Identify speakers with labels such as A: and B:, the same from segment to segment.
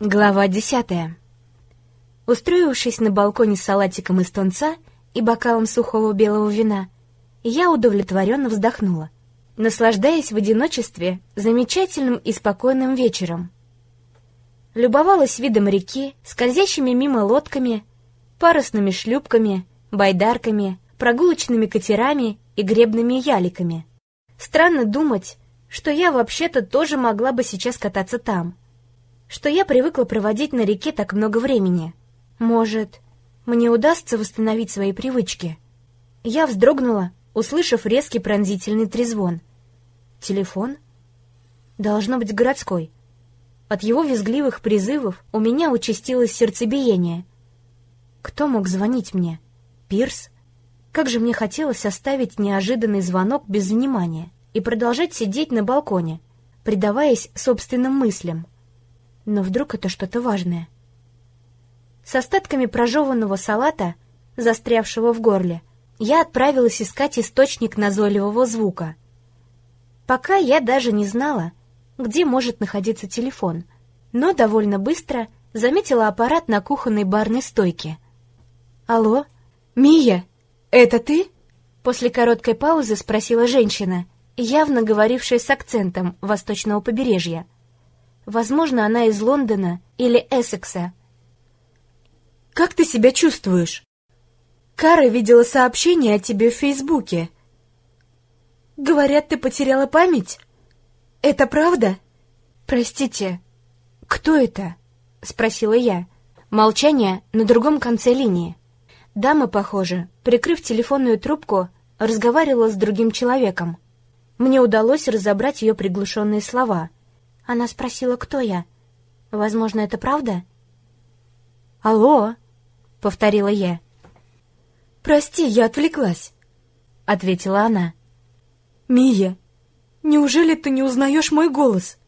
A: Глава десятая. Устроившись на балконе с салатиком из тунца и бокалом сухого белого вина, я удовлетворенно вздохнула, наслаждаясь в одиночестве замечательным и спокойным вечером. Любовалась видом реки, скользящими мимо лодками, парусными шлюпками, байдарками, прогулочными катерами и гребными яликами. Странно думать, что я вообще-то тоже могла бы сейчас кататься там — что я привыкла проводить на реке так много времени. Может, мне удастся восстановить свои привычки? Я вздрогнула, услышав резкий пронзительный трезвон. Телефон? Должно быть городской. От его визгливых призывов у меня участилось сердцебиение. Кто мог звонить мне? Пирс? Как же мне хотелось оставить неожиданный звонок без внимания и продолжать сидеть на балконе, предаваясь собственным мыслям. Но вдруг это что-то важное? С остатками прожеванного салата, застрявшего в горле, я отправилась искать источник назойливого звука. Пока я даже не знала, где может находиться телефон, но довольно быстро заметила аппарат на кухонной барной стойке. «Алло? Мия, это ты?» После короткой паузы спросила женщина, явно говорившая с акцентом восточного побережья. Возможно, она из Лондона или Эссекса. «Как ты себя чувствуешь?» «Кара видела сообщение о тебе в Фейсбуке. Говорят, ты потеряла память? Это правда?» «Простите, кто это?» — спросила я. Молчание на другом конце линии. Дама, похоже, прикрыв телефонную трубку, разговаривала с другим человеком. Мне удалось разобрать ее приглушенные слова — она спросила, кто я. Возможно, это правда? «Алло!» — повторила я. «Прости, я отвлеклась», — ответила она. «Мия, неужели ты не узнаешь мой голос?»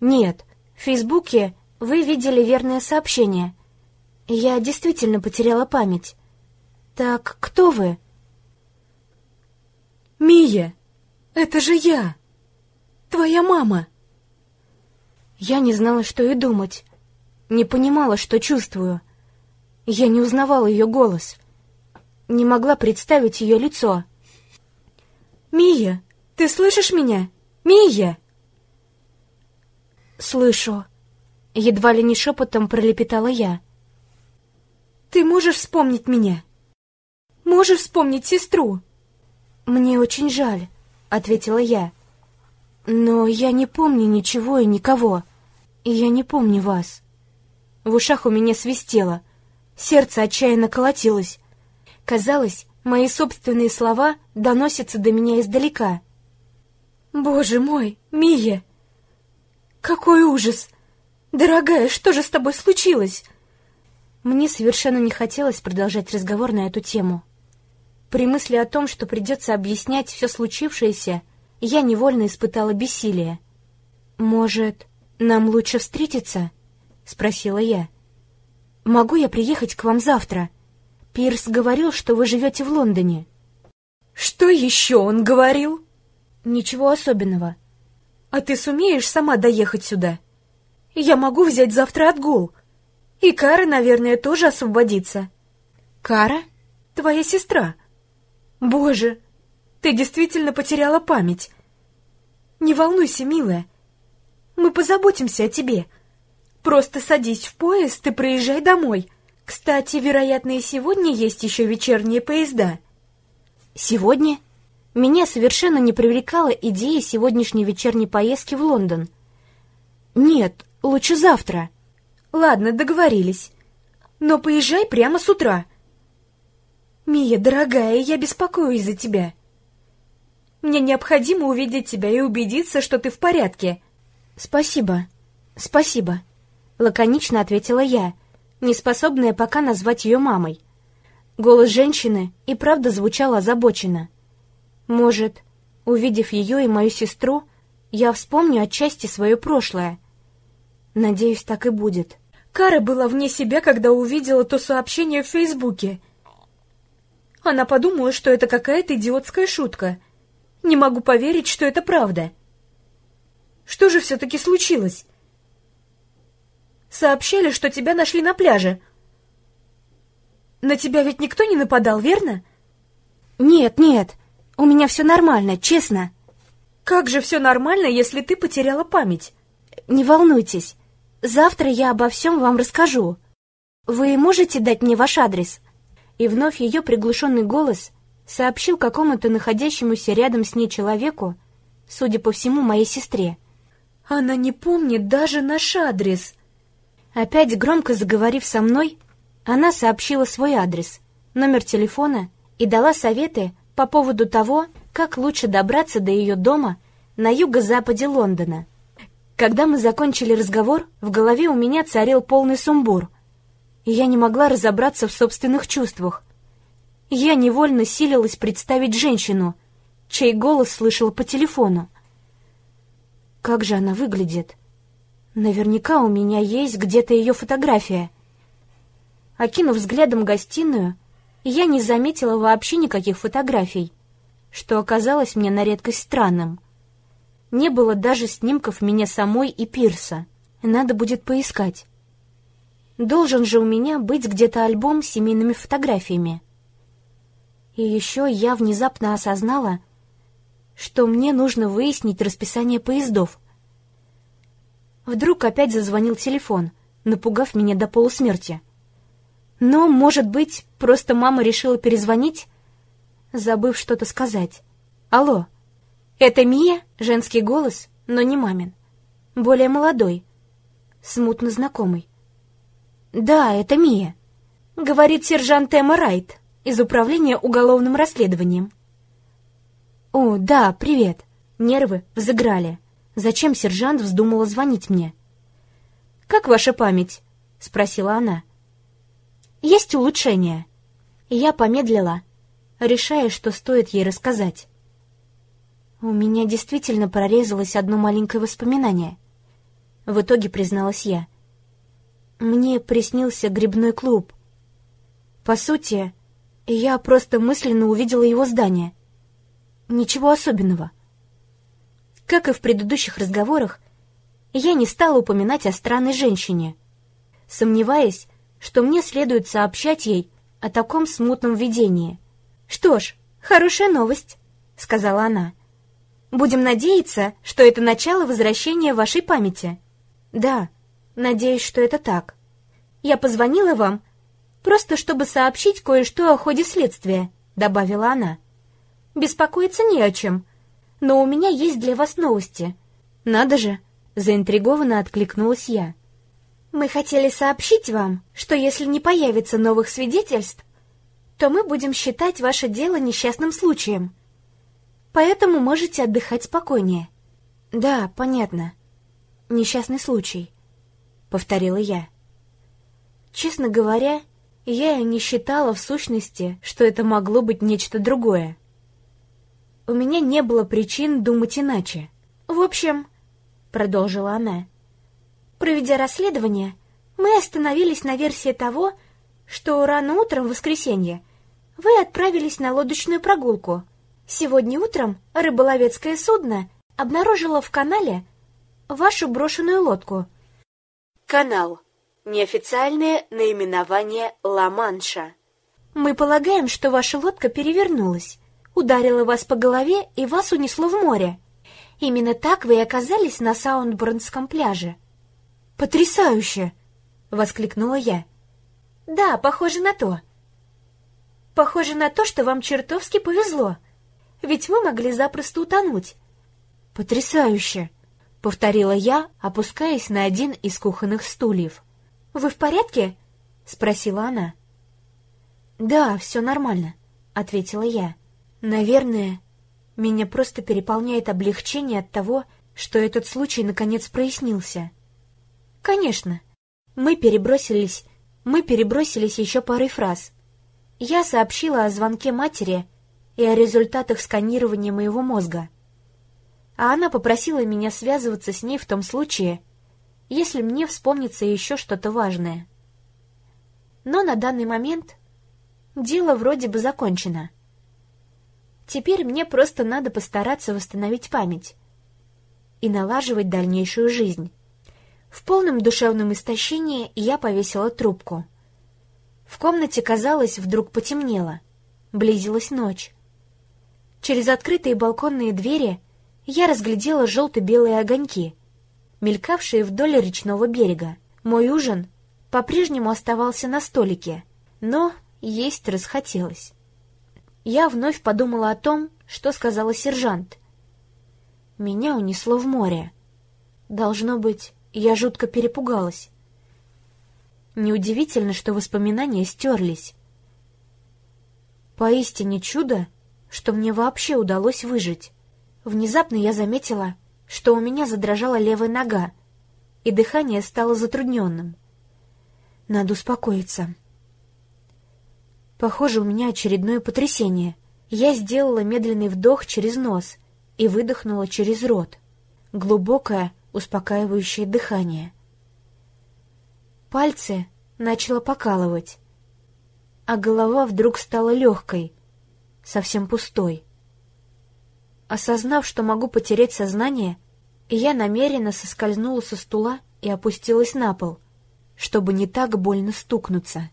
A: «Нет, в Фейсбуке вы видели верное сообщение. Я действительно потеряла память. Так кто вы?» «Мия, это же я! Твоя мама!» Я не знала, что и думать. Не понимала, что чувствую. Я не узнавала ее голос. Не могла представить ее лицо. «Мия, ты слышишь меня? Мия!» «Слышу», — едва ли не шепотом пролепетала я. «Ты можешь вспомнить меня? Можешь вспомнить сестру?» «Мне очень жаль», — ответила я. «Но я не помню ничего и никого» я не помню вас. В ушах у меня свистело, сердце отчаянно колотилось. Казалось, мои собственные слова доносятся до меня издалека. «Боже мой, Мия! Какой ужас! Дорогая, что же с тобой случилось?» Мне совершенно не хотелось продолжать разговор на эту тему. При мысли о том, что придется объяснять все случившееся, я невольно испытала бессилие. «Может, «Нам лучше встретиться?» — спросила я. «Могу я приехать к вам завтра? Пирс говорил, что вы живете в Лондоне». «Что еще он говорил?» «Ничего особенного». «А ты сумеешь сама доехать сюда?» «Я могу взять завтра отгул. И Кара, наверное, тоже освободится». «Кара? Твоя сестра?» «Боже, ты действительно потеряла память!» «Не волнуйся, милая, мы позаботимся о тебе. Просто садись в поезд и проезжай домой. Кстати, вероятно, и сегодня есть еще вечерние поезда. Сегодня? Меня совершенно не привлекала идея сегодняшней вечерней поездки в Лондон. Нет, лучше завтра. Ладно, договорились. Но поезжай прямо с утра. Мия, дорогая, я беспокоюсь за тебя. Мне необходимо увидеть тебя и убедиться, что ты в порядке. «Спасибо, спасибо», — лаконично ответила я, неспособная пока назвать ее мамой. Голос женщины и правда звучал озабоченно. Может, увидев ее и мою сестру, я вспомню отчасти свое прошлое. Надеюсь, так и будет. Кара была вне себя, когда увидела то сообщение в Фейсбуке. Она подумала, что это какая-то идиотская шутка. Не могу поверить, что это правда. Что же все-таки случилось? Сообщили, что тебя нашли на пляже. На тебя ведь никто не нападал, верно?
B: Нет, нет, у меня все нормально, честно.
A: Как же все нормально, если ты потеряла память?
B: Не волнуйтесь, завтра я обо всем вам расскажу. Вы можете дать мне ваш адрес? И вновь ее приглушенный голос сообщил какому-то находящемуся рядом с ней человеку, судя по всему, моей сестре.
A: Она не помнит даже наш адрес.
B: Опять громко заговорив со мной, она сообщила свой адрес, номер телефона и дала советы по поводу того, как лучше добраться до ее дома на юго-западе Лондона. Когда мы закончили разговор, в голове у меня царил полный сумбур, и я не могла разобраться в собственных чувствах. Я невольно силилась представить женщину, чей голос слышала по телефону. Как же она выглядит? Наверняка у меня есть где-то ее фотография. Окинув взглядом гостиную, я не заметила вообще никаких фотографий что оказалось мне на редкость странным. Не было даже снимков меня самой и Пирса. Надо будет поискать. Должен же у меня быть где-то альбом с семейными фотографиями. И еще я внезапно осознала, что мне нужно выяснить расписание поездов. Вдруг опять зазвонил телефон, напугав меня до полусмерти. Но, может быть, просто мама решила перезвонить, забыв что-то сказать. «Алло, это Мия?» Женский голос, но не мамин. Более молодой, смутно знакомый. «Да, это Мия», — говорит сержант Эмма Райт из Управления уголовным расследованием. «О, да, привет». Нервы взыграли. Зачем сержант вздумала звонить мне? «Как ваша память?» — спросила она. «Есть улучшения». Я помедлила, решая, что стоит ей рассказать. У меня действительно прорезалось одно маленькое воспоминание. В итоге призналась я. Мне приснился грибной клуб. По сути, я просто мысленно увидела его здание. Ничего особенного. Как и в предыдущих разговорах, я не стала упоминать о странной женщине, сомневаясь, что мне следует сообщать ей о таком смутном видении — «Что ж, хорошая новость», — сказала она. «Будем надеяться, что это начало возвращения вашей памяти». «Да, надеюсь, что это так. Я позвонила вам, просто чтобы сообщить кое-что о ходе следствия», — добавила она. «Беспокоиться не о чем, но у меня есть для вас новости». «Надо же!» — заинтригованно откликнулась я. «Мы хотели сообщить вам, что если не появится новых свидетельств, то мы будем считать ваше дело несчастным случаем. Поэтому можете отдыхать спокойнее. Да, понятно. Несчастный случай, повторила я. Честно говоря, я не считала в сущности, что это могло быть нечто другое. У меня не было причин думать иначе. В общем, продолжила она, проведя расследование, мы остановились на версии того, что рано утром в воскресенье вы отправились на лодочную прогулку. Сегодня утром рыболовецкое судно обнаружило в канале вашу брошенную лодку.
A: Канал. Неофициальное наименование Ла-Манша.
B: Мы полагаем, что ваша лодка перевернулась, ударила вас по голове и вас унесло в море. Именно так вы и оказались на Саундборнском пляже. «Потрясающе!» — воскликнула я. Да, похоже на то. Похоже на то, что вам чертовски повезло. Ведь вы могли запросто утонуть. Потрясающе, повторила я, опускаясь на один из кухонных стульев. Вы в порядке? спросила она. Да, все нормально, ответила я. Наверное, меня просто переполняет облегчение от того, что этот случай наконец прояснился. Конечно, мы перебросились мы перебросились еще парой фраз. Я сообщила о звонке матери и о результатах сканирования моего мозга. А она попросила меня связываться с ней в том случае, если мне вспомнится еще что-то важное. Но на данный момент дело вроде бы закончено. Теперь мне просто надо постараться восстановить память и налаживать дальнейшую жизнь. В полном душевном истощении я повесила трубку. В комнате, казалось, вдруг потемнело. Близилась ночь. Через открытые балконные двери я разглядела желто-белые огоньки, мелькавшие вдоль речного берега. Мой ужин по-прежнему оставался на столике, но есть расхотелось. Я вновь подумала о том, что сказала сержант. Меня унесло в море. Должно быть, я жутко перепугалась. Неудивительно, что воспоминания стерлись. Поистине чудо, что мне вообще удалось выжить. Внезапно я заметила, что у меня задрожала левая нога, и дыхание стало затрудненным. Надо успокоиться. Похоже, у меня очередное потрясение. Я сделала медленный вдох через нос и выдохнула через рот. Глубокое, успокаивающее дыхание. Пальцы начало покалывать, а голова вдруг стала легкой, совсем пустой. Осознав, что могу потерять сознание, я намеренно соскользнула со стула и опустилась на пол, чтобы не так больно стукнуться.